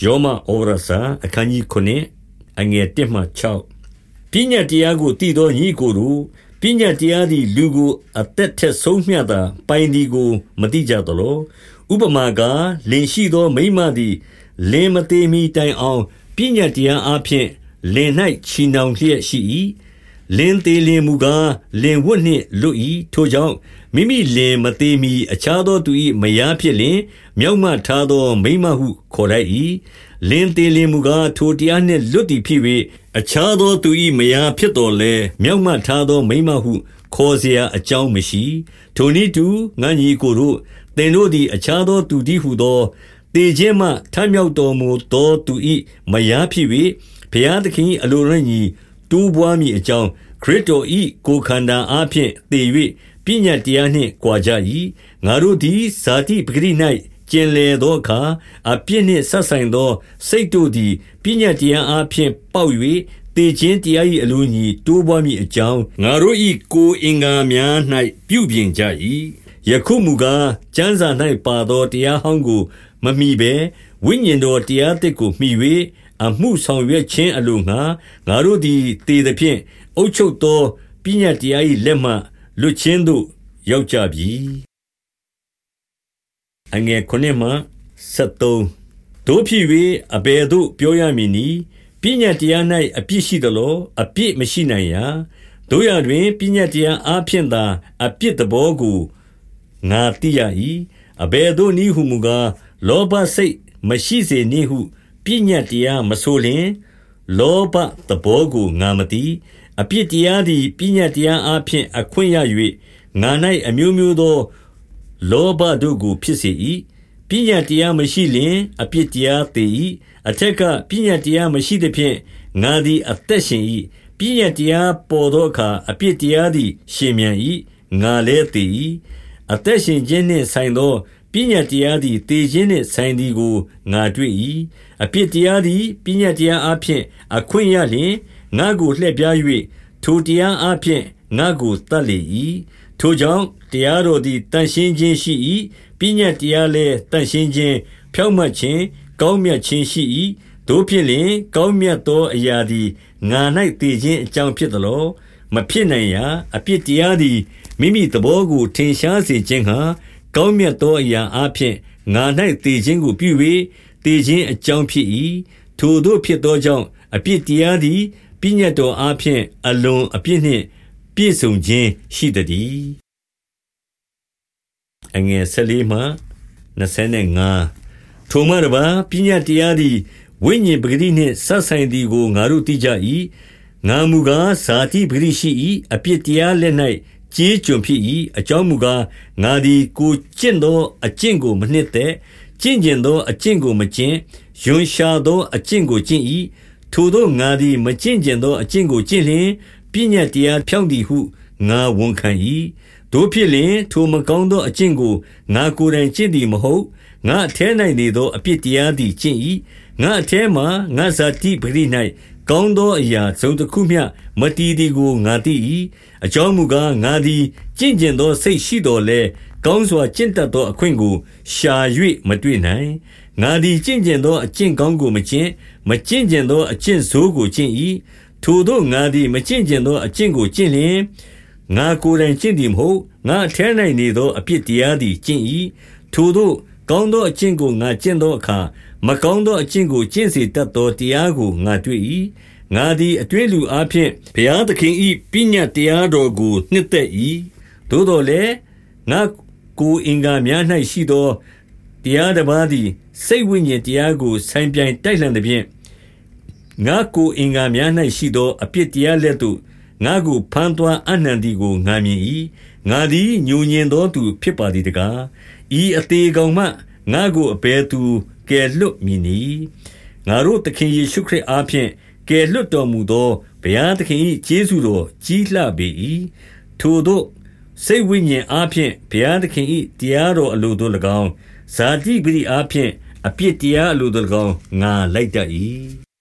ယောမဩဝါဒစာအခန်းကြီး9အငယ်1မှ6ပညာတရားကိုတည်သောညီကိုတို့ပညာတရားသည်လူကိုအသက်ထက်ဆုံးမြတ်တာပိုင်ဒီကိုမတိကြသလိုဥပမာကလင်ရှိသောမိမသည်လင်မသေးမီတိုင်အောင်ပညာတရားအဖျင်လင်၌ချီနှောင်လျက်ရှိ၏ လင်သေးလင်မူကားလင်ဝတ်နှင့်လွတ်၏ထိုကြောင့်မိမိလင်မသေးမီအခြားသောသူ၏မယားဖြစ်လင်မြောက်မှထားသောမိမဟုခေါ်လိုက်၏လင်သေးလင်မူကားထိုတရားနှင့်လွတ်သည်ဖြစ်၍အခြားသောသူ၏မယားဖြစ်တော်လဲမြောက်မှထားသောမိမဟုခေါ်เสียအကြောင်းမရှိထိုနည်းတူငါညီကိုတို့သင်တို့သည်အခြားသောသူတည်းဟုသောတေခြင်းမှထမြောက်တော်မူသောသူ၏မယားဖြစ်၍ဘုရားသခင်အလိုရညီ တိုးပွားမည်အကြောင်းခရစ်တော်၏ကိုယ်ခန္ဓာအားဖြင့်တည်၍ပညာတရားနှင့်ကြွာကြ၏ငါတို့သည်ဇာတိပဂရိ၌ကျင်လေသောအခါအပြစ်နှင့်ဆက်ဆိုင်သော စိတ်တို့သည်ပညာတရားအားဖြင့်ပေါက်၍တေခြင်းတရား၏အလိုညီတိုးပွားမည်အကြောင်းငါတို့၏ကိုယ်အင်္ဂါများ၌ပြုပြင်ကြ၏ယခုမူကားကျမ်းစာ၌ပါသောတရားဟောင်းကို မမိဘဲဝိညာဉ်တော်တရားသစ်ကိုမှီ၍ အမှုဆောင်ရွက်ခြင်းအလိုငှာငါတို့သည်တည်သဖြင့်အုပ်ချုပ်သောပညာတရား၏လက်မှလွတ်ခြင်းသို့ရောက်ကြပြီအငယ်9မှ73တို့ဖြစ်၍အဘယ်သို့ပြောရမည်နည်းပညာတရား၌အပြစ်ရှိသလိုအပြစ်မရှိနိုင်ရာတို့ရတွင်ပညာတရားအားဖြင့်သာအပြစ်သဘောကိုငါသိရ၏အဘယ်သို့နည်းဟုမူကားလောဘစိတ်မရှိစေနှင့်ဟု ပညာတရားမဆိုလျင်လောဘသဘောကိုငါမသိအပြစ်တရားသည်ပညာတရားအားဖြင့်အခွင့်ရ၍ငါ၌အမျိုးမျိုးသော လောဘတို့ကိုဖြစ်စေ၏ပညာတရားမရှိလျင်အပြစ်တရားသေ၏အထက်ကပညာတရားမရှိသဖြင့်ငါသည်အသက်ရှင်၏ပညာတရားပေါ်သောအခါအပြစ်တရားသည် ရှင်မြန်၏ငါလည်းသေ၏အသက်ရှင်ခြင်းနှင့်ဆိုင်သော ပညာတရားသည်သေခြင်းနှင့်ဆိုင်သည်ကိုငါတွေ့၏အပြစ်တရားသည်ပညာတရားအဖျင်အခွင့်ရလျင်ငါကိုလှည့်ပြား၍ထိုတရားအဖျင်ငါကိုတတ်လေ၏ထိုကြောင့်တရားတော်သည်တန်ရှင်းခြင်းရှိ၏ပညာတရားလည်းတန်ရှင်းခြင်းဖြောင့်မတ်ခြင်းကောင်းမြတ်ခြင်းရှိ၏တို့ဖြစ်လျင်ကောင်းမြတ်သောအရာသည်ငါ၌တည်ခြင်းအကြောင်းဖြစ်သလောမဖြစ်နိုင်ရာအပြစ်တရားသည်မိမိသဘောကိုထင်ရှားစေခြင်းဟာ ကောင်းမြတ်သောအရာအဖျင်ငါ၌တည်ခြင်းကိုပြု၍တည်ခြင်းအကြောင်းဖြစ်၏ထိုတို့ဖြစ်သောကြောင့်အပြစ်တရားသည်ပညတ်တော်အားဖြင့်အလွန်အပြစ်နှင့်ပြည့်စုံခြင်းရှိသည်အငယ်၁၄မှ25ထိုမှတပါပညတ်တရားသည်ဝိညာဉ်ပဂတိနှင့်ဆက်ဆိုင်သည်ကိုငါတို့သိကြ၏ငါမူကားဇာတိပဂတိရှိ၏အပြစ်တရားလက်၌ ကြေးကျွန်ဖြစ်၏အကြောင်းမူကားငါသည်ကိုကျင့်သောအကျင့်ကိုမနှစ်သက်ကျင့်ကျင်သောအကျင့်ကိုမကျင့်ယွန်ရှာသောအကျင့်ကိုကျင့်၏ထိုသောငါသည်မကျင့်ကျင်သောအကျင့်ကိုကျင့်လျင်ပညာတရားဖြောင့်သည်ဟုငါဝန်ခံ၏တို့ဖြစ်လျင်ထိုမကောင်းသောအကျင့်ကိုငါကိုယ်တိုင်ကျင့်သည်မဟုတ်ငါအထဲ၌နေသောအပြစ်တရားသည်ကျင့်၏ငါအထဲမှငါဇာတိပရိ၌ ကောင်းသောအရာသုံးတစ်ခုမျှမတည်သည်ကိုငါသိ၏အကြောင်းမူကားငါသည်ကြင်ကျင်သောစိတ်ရှိတော်လဲကောင်းစွာကျင့်တတ်သောအခွင့်ကိုရှာ၍မတွေ့နိုင်ငါသည်ကြင်ကျင်သောအကျင့်ကောင်းကိုမကျင့်မကျင့်ကျင်သောအကျင့်ဆိုးကိုကျင့်၏ထိုတို့ငါသည်မကျင့်ကျင်သောအကျင့်ကိုကျင့်လျင်ငါကိုယ်တိုင်ကျင့်သည်မဟုတ်ငါအထဲ၌နေသောအပြစ်တရားသည်ကျင့်၏ထိုတို့ ကောင်းသောအကျင့်ကို ငါကျင့်သောအခါ မကောင်းသောအကျင့်ကို ကျင့်စေတတ်သော တရားကို ငါတွေ့၏ငါသည် အတွင်းလူအားဖြင့် ဘုရားသခင်၏ပညာတရားတော်ကို နှစ်သက်၏သို့တော်လည်း ငါကိုအင်္ဂါများ၌ရှိသော တရားတစ်ပါးသည် စိတ်ဝိညာဉ်တရားကို ဆိုင်ပြိုင်တိုက်လှန်သည်ဖြင့် ငါကိုအင်္ဂါများ၌ရှိသော အပြစ်တရားလက်သို့ ငါကိုဖမ်းသွားအနှံသည်ကို ငါမြင်၏ငါသည်ညူညင်သောသူဖြစ်ပါသည်တကား ဤအသေးကောင်မှငါကိုအဘယ်သူကယ်လွတ်မည်နည်းငါတို့သခင်ယေရှုခရစ်အားဖြင့်ကယ်လွတ်တော်မူသောဘုရားသခင်၏ကျေးဇူးတော်ကြီးလှပေ၏ထိုတို့စိတ်ဝိညာဉ်အားဖြင့်ဘုရားသခင်၏တရားတော်အလိုသို့၎င်းဇာတိပရိအားဖြင့်အပြစ်တရားအလိုသို့၎င်းငါလိုက်တတ်၏